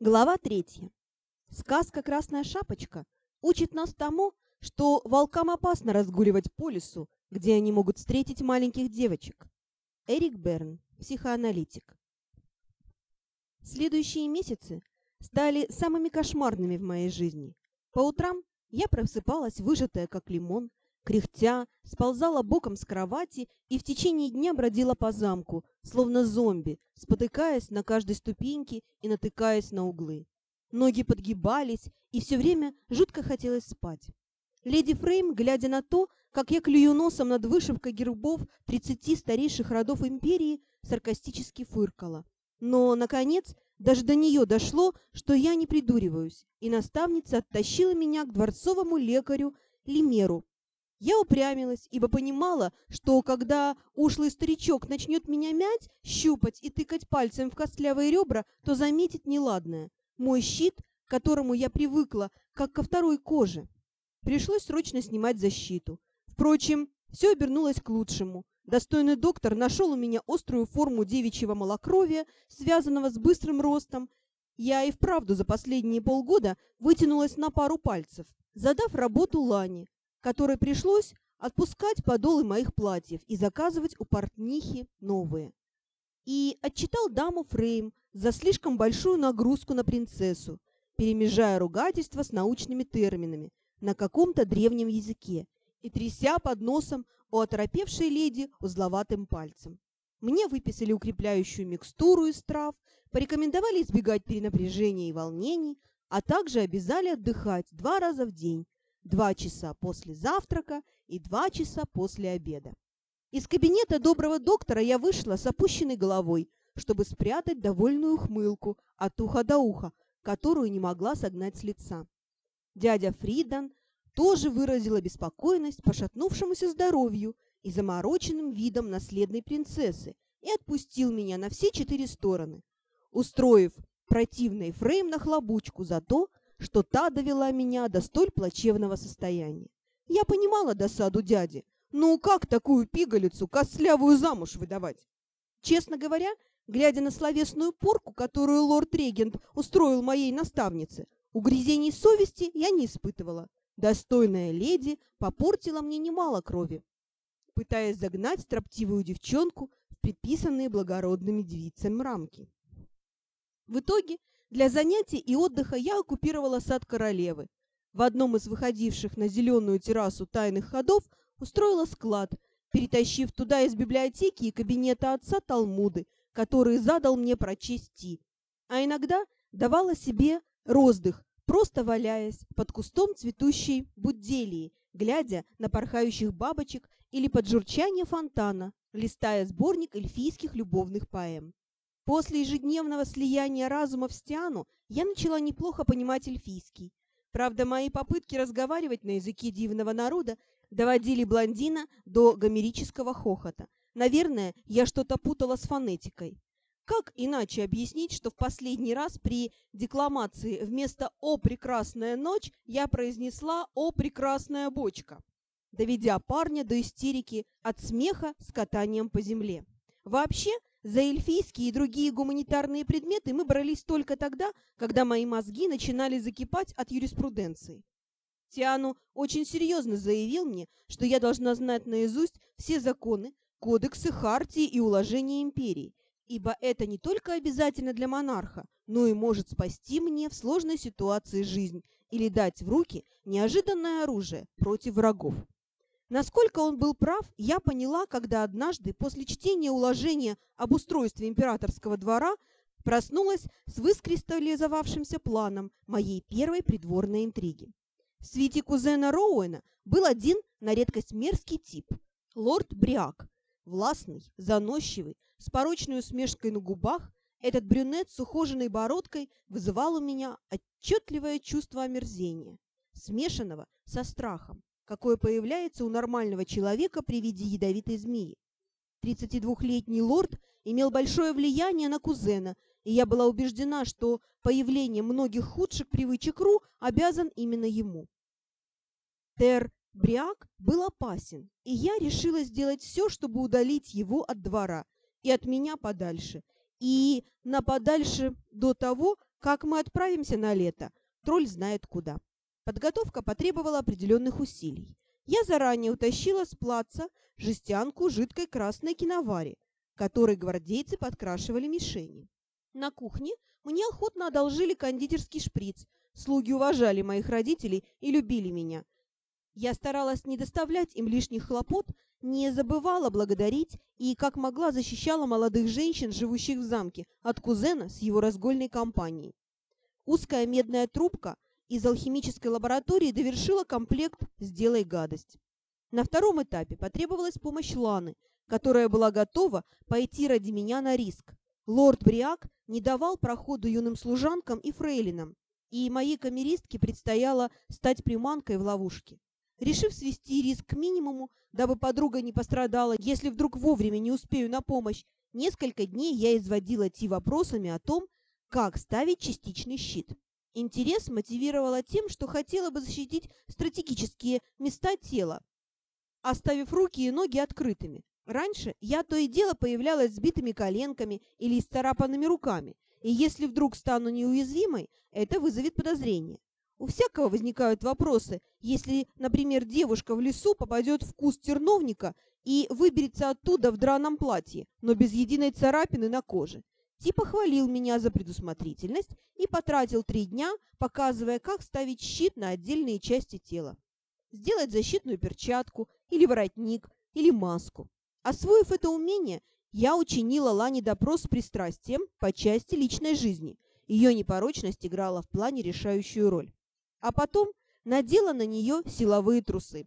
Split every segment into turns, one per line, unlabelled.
Глава третья. Сказка «Красная шапочка» учит нас тому, что волкам опасно разгуливать по лесу, где они могут встретить маленьких девочек. Эрик Берн, психоаналитик. Следующие месяцы стали самыми кошмарными в моей жизни. По утрам я просыпалась, выжатая как лимон, кряхтя, сползала боком с кровати и в течение дня бродила по замку, словно зомби, спотыкаясь на каждой ступеньке и натыкаясь на углы. Ноги подгибались, и все время жутко хотелось спать. Леди Фрейм, глядя на то, как я клюю носом над вышивкой гербов тридцати старейших родов империи, саркастически фыркала. Но, наконец, даже до нее дошло, что я не придуриваюсь, и наставница оттащила меня к дворцовому лекарю Лимеру, я упрямилась, ибо понимала, что когда ушлый старичок начнет меня мять, щупать и тыкать пальцем в костлявые ребра, то заметит неладное. Мой щит, к которому я привыкла, как ко второй коже. Пришлось срочно снимать защиту. Впрочем, все обернулось к лучшему. Достойный доктор нашел у меня острую форму девичьего малокровия, связанного с быстрым ростом. Я и вправду за последние полгода вытянулась на пару пальцев, задав работу Лане, которой пришлось отпускать подолы моих платьев и заказывать у портнихи новые. И отчитал даму Фрейм за слишком большую нагрузку на принцессу, перемежая ругательства с научными терминами на каком-то древнем языке и тряся под носом у оторопевшей леди узловатым пальцем. Мне выписали укрепляющую микстуру из трав, порекомендовали избегать перенапряжения и волнений, а также обязали отдыхать два раза в день, два часа после завтрака и два часа после обеда. Из кабинета доброго доктора я вышла с опущенной головой, чтобы спрятать довольную ухмылку от уха до уха, которую не могла согнать с лица. Дядя Фридан тоже выразил обеспокоенность пошатнувшемуся здоровью и замороченным видом наследной принцессы и отпустил меня на все четыре стороны, устроив противный фрейм на хлобучку за то, что та довела меня до столь плачевного состояния. Я понимала досаду дяди. Ну как такую пигалицу костлявую замуж выдавать? Честно говоря, глядя на словесную порку, которую лорд-регент устроил моей наставнице, угрызений совести я не испытывала. Достойная леди попортила мне немало крови, пытаясь загнать строптивую девчонку в предписанные благородными девицами рамки. В итоге для занятий и отдыха я оккупировала сад королевы. В одном из выходивших на зеленую террасу тайных ходов устроила склад, перетащив туда из библиотеки и кабинета отца Талмуды, которые задал мне прочесть А иногда давала себе роздых, просто валяясь под кустом цветущей будделии, глядя на порхающих бабочек или под журчание фонтана, листая сборник эльфийских любовных поэм. После ежедневного слияния разума в Стиану я начала неплохо понимать эльфийский. Правда, мои попытки разговаривать на языке дивного народа доводили блондина до гомерического хохота. Наверное, я что-то путала с фонетикой. Как иначе объяснить, что в последний раз при декламации вместо «О, прекрасная ночь» я произнесла «О, прекрасная бочка», доведя парня до истерики от смеха с катанием по земле. Вообще, за эльфийские и другие гуманитарные предметы мы брались только тогда, когда мои мозги начинали закипать от юриспруденции. Тиану очень серьезно заявил мне, что я должна знать наизусть все законы, кодексы, хартии и уложения империи, ибо это не только обязательно для монарха, но и может спасти мне в сложной ситуации жизнь или дать в руки неожиданное оружие против врагов. Насколько он был прав, я поняла, когда однажды после чтения уложения об устройстве императорского двора проснулась с выскристаллизовавшимся планом моей первой придворной интриги. В свете кузена Роуэна был один на редкость мерзкий тип – лорд Бриак. Властный, заносчивый, с порочной усмешкой на губах, этот брюнет с ухоженной бородкой вызывал у меня отчетливое чувство омерзения, смешанного со страхом какое появляется у нормального человека при виде ядовитой змеи. 32-летний лорд имел большое влияние на кузена, и я была убеждена, что появление многих худших привычек Ру обязан именно ему. Тер Бриак был опасен, и я решила сделать все, чтобы удалить его от двора и от меня подальше, и на подальше до того, Как мы отправимся на лето, тролль знает куда. Подготовка потребовала определенных усилий. Я заранее утащила с плаца жестянку жидкой красной киновари, которой гвардейцы подкрашивали мишени. На кухне мне охотно одолжили кондитерский шприц. Слуги уважали моих родителей и любили меня. Я старалась не доставлять им лишних хлопот, не забывала благодарить и, как могла, защищала молодых женщин, живущих в замке, от кузена с его разгольной компанией. Узкая медная трубка из алхимической лаборатории довершила комплект «Сделай гадость». На втором этапе потребовалась помощь Ланы, которая была готова пойти ради меня на риск. Лорд Бриак не давал проходу юным служанкам и фрейлинам, и моей камеристке предстояло стать приманкой в ловушке. Решив свести риск к минимуму, дабы подруга не пострадала, если вдруг вовремя не успею на помощь, несколько дней я изводила Ти вопросами о том, как ставить частичный щит. Интерес мотивировала тем, что хотела бы защитить стратегические места тела, оставив руки и ноги открытыми. Раньше я то и дело появлялась с битыми коленками или исцарапанными руками, и если вдруг стану неуязвимой, это вызовет подозрение. У всякого возникают вопросы, если, например, девушка в лесу попадет в куст терновника и выберется оттуда в драном платье, но без единой царапины на коже. Типа хвалил меня за предусмотрительность и потратил три дня, показывая, как ставить щит на отдельные части тела. Сделать защитную перчатку или воротник, или маску. Освоив это умение, я учинила Лане допрос с пристрастием по части личной жизни. Ее непорочность играла в плане решающую роль. А потом надела на нее силовые трусы,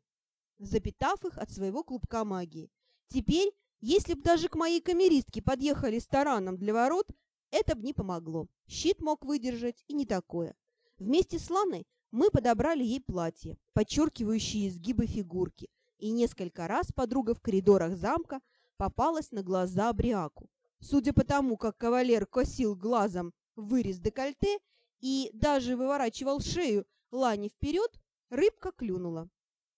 запитав их от своего клубка магии. Теперь если б даже к моей камеристке подъехали с тараном для ворот, это б не помогло. Щит мог выдержать и не такое. Вместе с Ланой мы подобрали ей платье, подчеркивающее изгибы фигурки, и несколько раз подруга в коридорах замка попалась на глаза Бриаку. Судя по тому, как кавалер косил глазом вырез декольте и даже выворачивал шею Лане вперед, рыбка клюнула.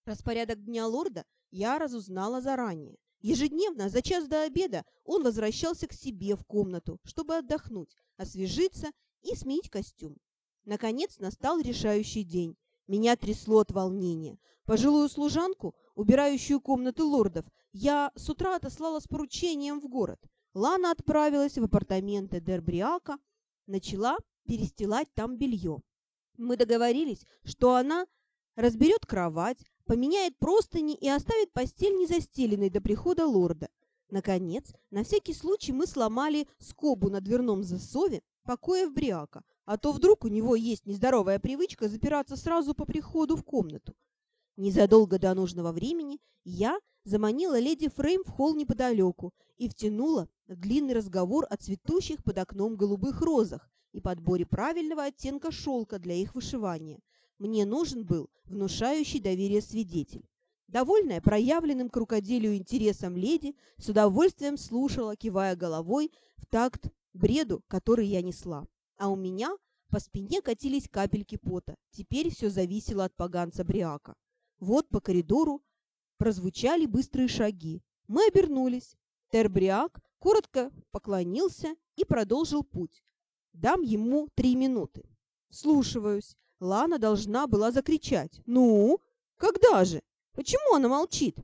Распорядок дня лорда я разузнала заранее. Ежедневно за час до обеда он возвращался к себе в комнату, чтобы отдохнуть, освежиться и сменить костюм. Наконец настал решающий день. Меня трясло от волнения. Пожилую служанку, убирающую комнаты лордов, я с утра отослала с поручением в город. Лана отправилась в апартаменты Дербриака, начала перестилать там белье. Мы договорились, что она разберет кровать, поменяет простыни и оставит постель незастеленной до прихода лорда. Наконец, на всякий случай мы сломали скобу на дверном засове покоя в Бриака, а то вдруг у него есть нездоровая привычка запираться сразу по приходу в комнату. Незадолго до нужного времени я заманила леди Фрейм в холл неподалеку и втянула в длинный разговор о цветущих под окном голубых розах и подборе правильного оттенка шелка для их вышивания. Мне нужен был внушающий доверие свидетель. Довольная проявленным к рукоделию интересом леди, с удовольствием слушала, кивая головой в такт бреду, который я несла. А у меня по спине катились капельки пота. Теперь все зависело от поганца Бриака. Вот по коридору прозвучали быстрые шаги. Мы обернулись. Тербриак коротко поклонился и продолжил путь. Дам ему три минуты. Слушиваюсь. Лана должна была закричать. «Ну? Когда же? Почему она молчит?»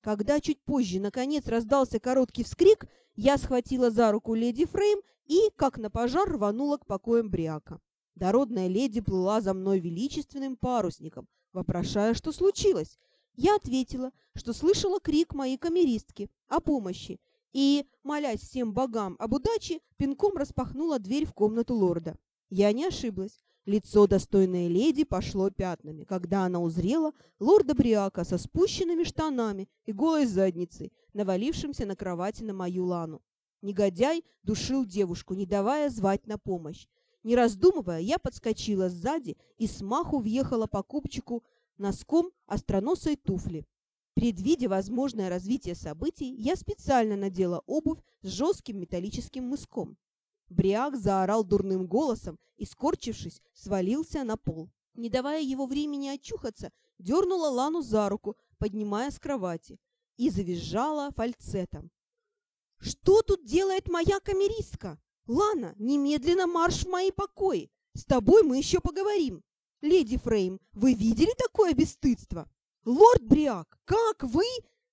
Когда чуть позже, наконец, раздался короткий вскрик, я схватила за руку леди Фрейм и, как на пожар, рванула к покоям Бряка. Дородная леди плыла за мной величественным парусником, вопрошая, что случилось. Я ответила, что слышала крик моей камеристки о помощи и, молясь всем богам об удаче, пинком распахнула дверь в комнату лорда. Я не ошиблась. Лицо достойной леди пошло пятнами, когда она узрела лорда Бриака со спущенными штанами и голой задницей, навалившимся на кровати на мою лану. Негодяй душил девушку, не давая звать на помощь. Не раздумывая, я подскочила сзади и смаху въехала по купчику носком остроносой туфли. Предвидя возможное развитие событий, я специально надела обувь с жестким металлическим мыском. Бриак заорал дурным голосом и, скорчившись, свалился на пол. Не давая его времени очухаться, дернула Лану за руку, поднимая с кровати, и завизжала фальцетом. «Что тут делает моя камеристка? Лана, немедленно марш в мои покои! С тобой мы еще поговорим. Леди Фрейм, вы видели такое бесстыдство? Лорд Бриак, как вы?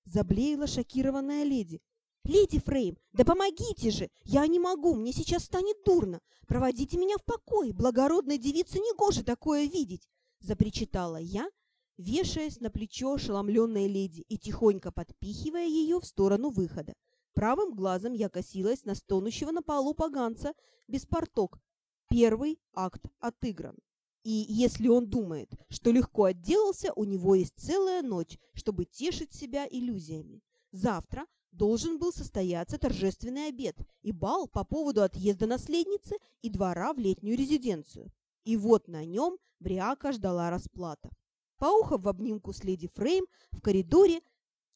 Заблеяла шокированная леди. «Леди Фрейм, да помогите же! Я не могу, мне сейчас станет дурно! Проводите меня в покой! Благородной девице негоже такое видеть!» Запричитала я, вешаясь на плечо ошеломленной леди и тихонько подпихивая ее в сторону выхода. Правым глазом я косилась на стонущего на полу поганца без порток. Первый акт отыгран. И если он думает, что легко отделался, у него есть целая ночь, чтобы тешить себя иллюзиями. Завтра должен был состояться торжественный обед и бал по поводу отъезда наследницы и двора в летнюю резиденцию. И вот на нем Бриака ждала расплата. Поухав в обнимку с леди Фрейм в коридоре,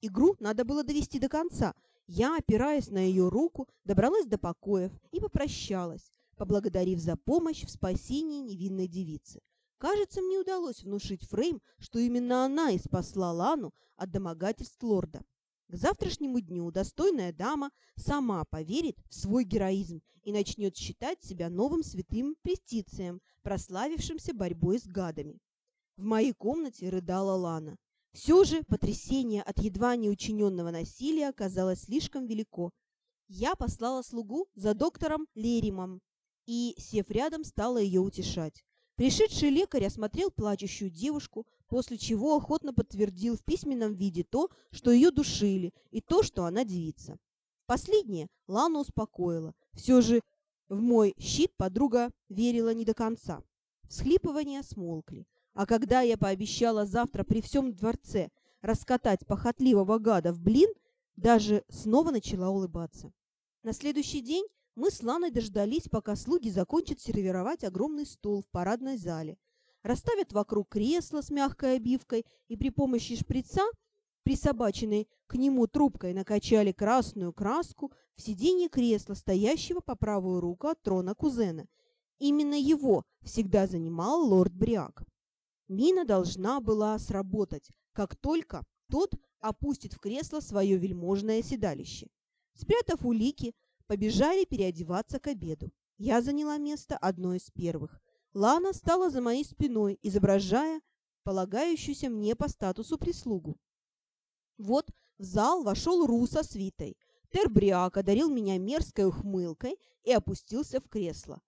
игру надо было довести до конца. Я, опираясь на ее руку, добралась до покоев и попрощалась, поблагодарив за помощь в спасении невинной девицы. Кажется, мне удалось внушить Фрейм, что именно она и спасла Лану от домогательств лорда. К завтрашнему дню достойная дама сама поверит в свой героизм и начнет считать себя новым святым престицием, прославившимся борьбой с гадами. В моей комнате рыдала Лана. Все же потрясение от едва не учиненного насилия оказалось слишком велико. Я послала слугу за доктором Леримом и, сев рядом, стала ее утешать. Пришедший лекарь осмотрел плачущую девушку, после чего охотно подтвердил в письменном виде то, что ее душили, и то, что она девица. Последнее Лану успокоило. Все же в мой щит подруга верила не до конца. Всхлипывания смолкли. А когда я пообещала завтра при всем дворце раскатать похотливого гада в блин, даже снова начала улыбаться. На следующий день мы с Ланой дождались, пока слуги закончат сервировать огромный стол в парадной зале, расставят вокруг кресла с мягкой обивкой и при помощи шприца, присобаченной к нему трубкой, накачали красную краску в сиденье кресла, стоящего по правую руку от трона кузена. Именно его всегда занимал лорд Бриак. Мина должна была сработать, как только тот опустит в кресло свое вельможное седалище. Спрятав улики, побежали переодеваться к обеду. Я заняла место одной из первых. Лана стала за моей спиной, изображая полагающуюся мне по статусу прислугу. Вот в зал вошел Ру со свитой. Тербриак одарил меня мерзкой ухмылкой и опустился в кресло.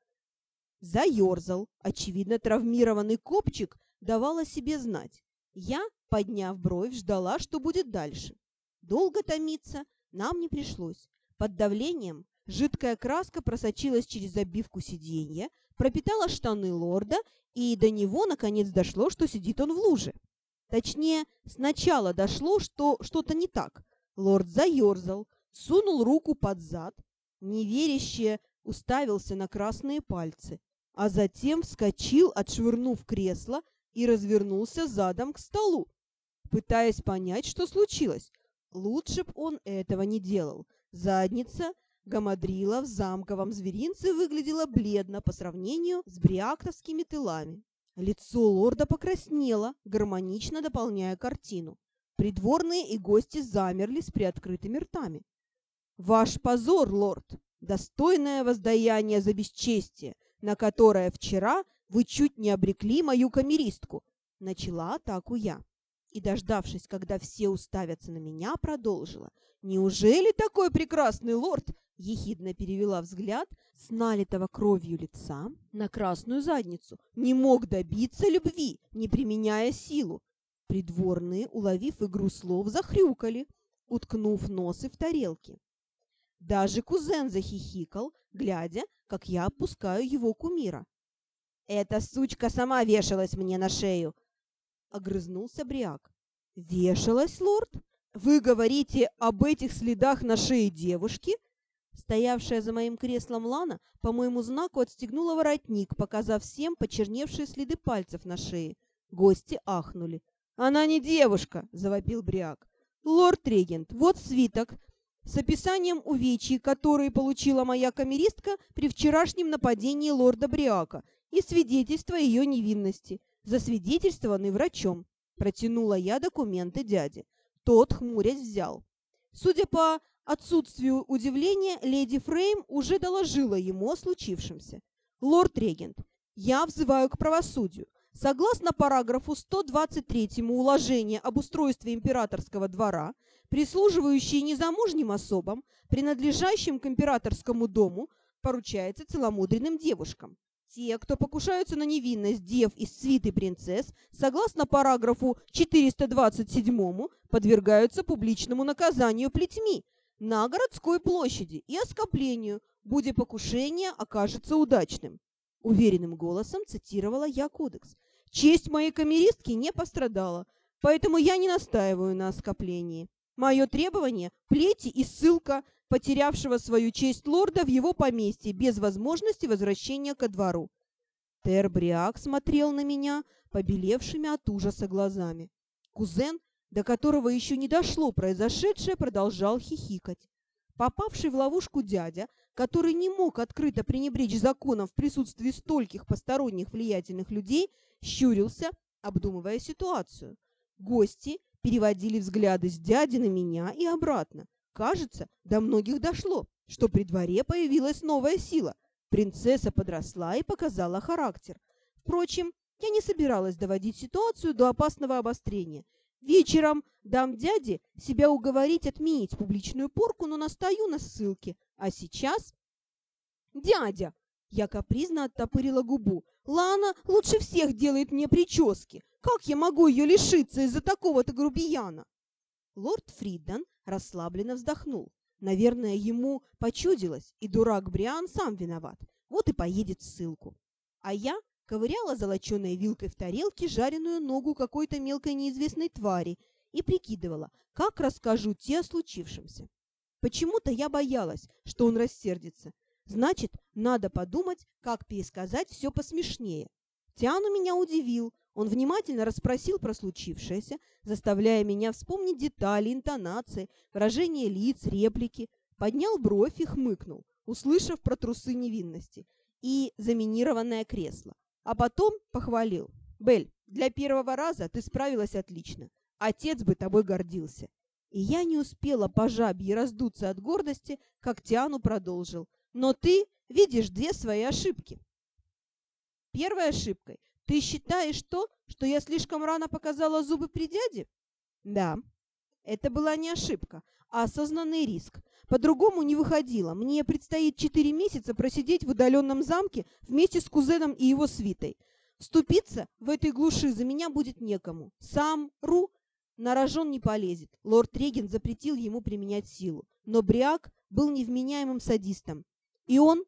Заерзал. Очевидно, травмированный копчик давал о себе знать. Я, подняв бровь, ждала, что будет дальше. Долго томиться нам не пришлось. Под давлением жидкая краска просочилась через обивку сиденья, пропитала штаны лорда, и до него наконец дошло, что сидит он в луже. Точнее, сначала дошло, что что-то не так. Лорд заерзал, сунул руку под зад, неверяще уставился на красные пальцы, а затем вскочил, отшвырнув кресло, и развернулся задом к столу, пытаясь понять, что случилось. Лучше б он этого не делал. Задница Гамадрила в замковом зверинце выглядела бледно по сравнению с бриактовскими тылами. Лицо лорда покраснело, гармонично дополняя картину. Придворные и гости замерли с приоткрытыми ртами. «Ваш позор, лорд! Достойное воздаяние за бесчестие, на которое вчера вы чуть не обрекли мою камеристку!» Начала атаку я. И, дождавшись, когда все уставятся на меня, продолжила. «Неужели такой прекрасный лорд ехидно перевела взгляд с налитого кровью лица на красную задницу. Не мог добиться любви, не применяя силу. Придворные, уловив игру слов, захрюкали, уткнув носы в тарелки. Даже кузен захихикал, глядя, как я опускаю его кумира. «Эта сучка сама вешалась мне на шею!» — огрызнулся Бриак. «Вешалась, лорд? Вы говорите об этих следах на шее девушки?» Стоявшая за моим креслом Лана по моему знаку отстегнула воротник, показав всем почерневшие следы пальцев на шее. Гости ахнули. «Она не девушка!» — завопил Бриак. «Лорд-регент, вот свиток с описанием увечий, которые получила моя камеристка при вчерашнем нападении лорда Бриака, и свидетельство ее невинности, засвидетельствованный врачом». Протянула я документы дяде. Тот, хмурясь, взял. Судя по отсутствию удивления, леди Фрейм уже доложила ему о случившемся. «Лорд-регент, Я взываю к правосудию. Согласно параграфу 123 уложения об устройстве императорского двора, прислуживающие незамужним особам, принадлежащим к императорскому дому, поручается целомудренным девушкам. Те, кто покушаются на невинность дев из свиты принцесс, согласно параграфу 427, подвергаются публичному наказанию плетьми на городской площади и оскоплению, будь покушение окажется удачным. Уверенным голосом цитировала я кодекс. Честь моей камеристки не пострадала, поэтому я не настаиваю на оскоплении. Мое требование – плети и ссылка потерявшего свою честь лорда в его поместье без возможности возвращения ко двору. Тербриак смотрел на меня побелевшими от ужаса глазами. Кузен, до которого еще не дошло произошедшее, продолжал хихикать. Попавший в ловушку дядя, который не мог открыто пренебречь законом в присутствии стольких посторонних влиятельных людей, щурился, обдумывая ситуацию. Гости переводили взгляды с дяди на меня и обратно. Кажется, до многих дошло, что при дворе появилась новая сила. Принцесса подросла и показала характер. Впрочем, я не собиралась доводить ситуацию до опасного обострения. Вечером дам дяде себя уговорить отменить публичную порку, но настаю на ссылке. А сейчас... «Дядя!» Я капризно оттопырила губу. «Лана лучше всех делает мне прически. Как я могу ее лишиться из-за такого-то грубияна?» Лорд Фридден расслабленно вздохнул. Наверное, ему почудилось, и дурак Бриан сам виноват. Вот и поедет в ссылку. А я ковыряла золоченой вилкой в тарелке жареную ногу какой-то мелкой неизвестной твари и прикидывала, как расскажу те о случившемся. Почему-то я боялась, что он рассердится. Значит, надо подумать, как пересказать все посмешнее. Тиану меня удивил. Он внимательно расспросил про случившееся, заставляя меня вспомнить детали, интонации, выражения лиц, реплики. Поднял бровь и хмыкнул, услышав про трусы невинности и заминированное кресло. А потом похвалил. «Бель, для первого раза ты справилась отлично. Отец бы тобой гордился». И я не успела по жабье раздуться от гордости, как Тиану продолжил. «Но ты видишь две свои ошибки. Первой ошибкой ты считаешь то, что я слишком рано показала зубы при дяде? Да. Это была не ошибка, а осознанный риск. По-другому не выходило. Мне предстоит четыре месяца просидеть в удаленном замке вместе с кузеном и его свитой. Вступиться в этой глуши за меня будет некому. Сам Ру на рожон не полезет. Лорд Реген запретил ему применять силу. Но Бриак был невменяемым садистом. И он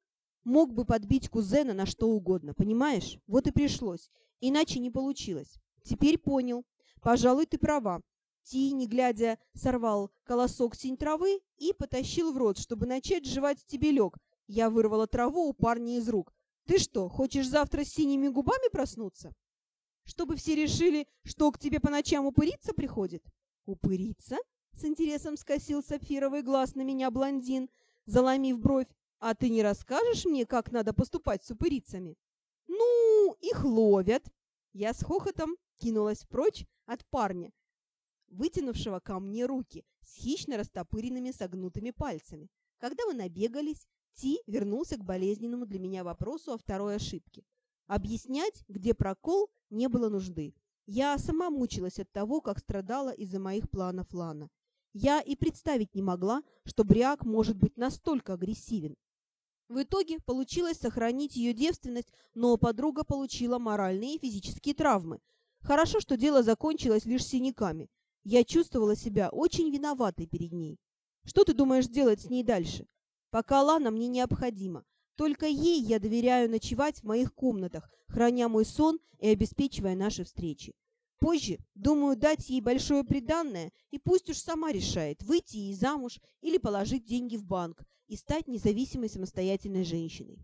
Мог бы подбить кузена на что угодно, понимаешь? Вот и пришлось. Иначе не получилось. Теперь понял. Пожалуй, ты права. Ти, не глядя, сорвал колосок синь травы и потащил в рот, чтобы начать жевать стебелек. Я вырвала траву у парня из рук. Ты что, хочешь завтра с синими губами проснуться? Чтобы все решили, что к тебе по ночам упыриться приходит? Упыриться? С интересом скосил сапфировый глаз на меня блондин, заломив бровь. А ты не расскажешь мне, как надо поступать с упырицами? Ну, их ловят. Я с хохотом кинулась прочь от парня, вытянувшего ко мне руки с хищно растопыренными согнутыми пальцами. Когда мы набегались, Ти вернулся к болезненному для меня вопросу о второй ошибке. Объяснять, где прокол, не было нужды. Я сама мучилась от того, как страдала из-за моих планов Лана. Я и представить не могла, что Бриак может быть настолько агрессивен. В итоге получилось сохранить ее девственность, но подруга получила моральные и физические травмы. Хорошо, что дело закончилось лишь синяками. Я чувствовала себя очень виноватой перед ней. Что ты думаешь делать с ней дальше? Пока Лана мне необходима. Только ей я доверяю ночевать в моих комнатах, храня мой сон и обеспечивая наши встречи. Позже, думаю, дать ей большое приданное, и пусть уж сама решает, выйти ей замуж или положить деньги в банк и стать независимой самостоятельной женщиной.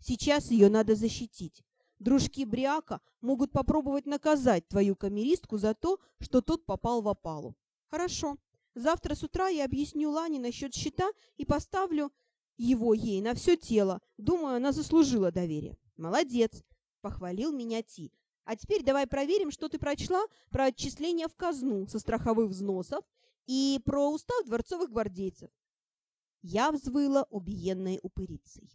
Сейчас ее надо защитить. Дружки Бриака могут попробовать наказать твою камеристку за то, что тот попал в опалу. Хорошо. Завтра с утра я объясню Лане насчет счета и поставлю его ей на все тело. Думаю, она заслужила доверие. Молодец, похвалил меня Ти. А теперь давай проверим, что ты прочла про отчисления в казну со страховых взносов и про устав дворцовых гвардейцев. Я взвыла убиенной упырицей.